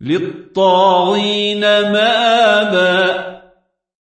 للطاغين مآبا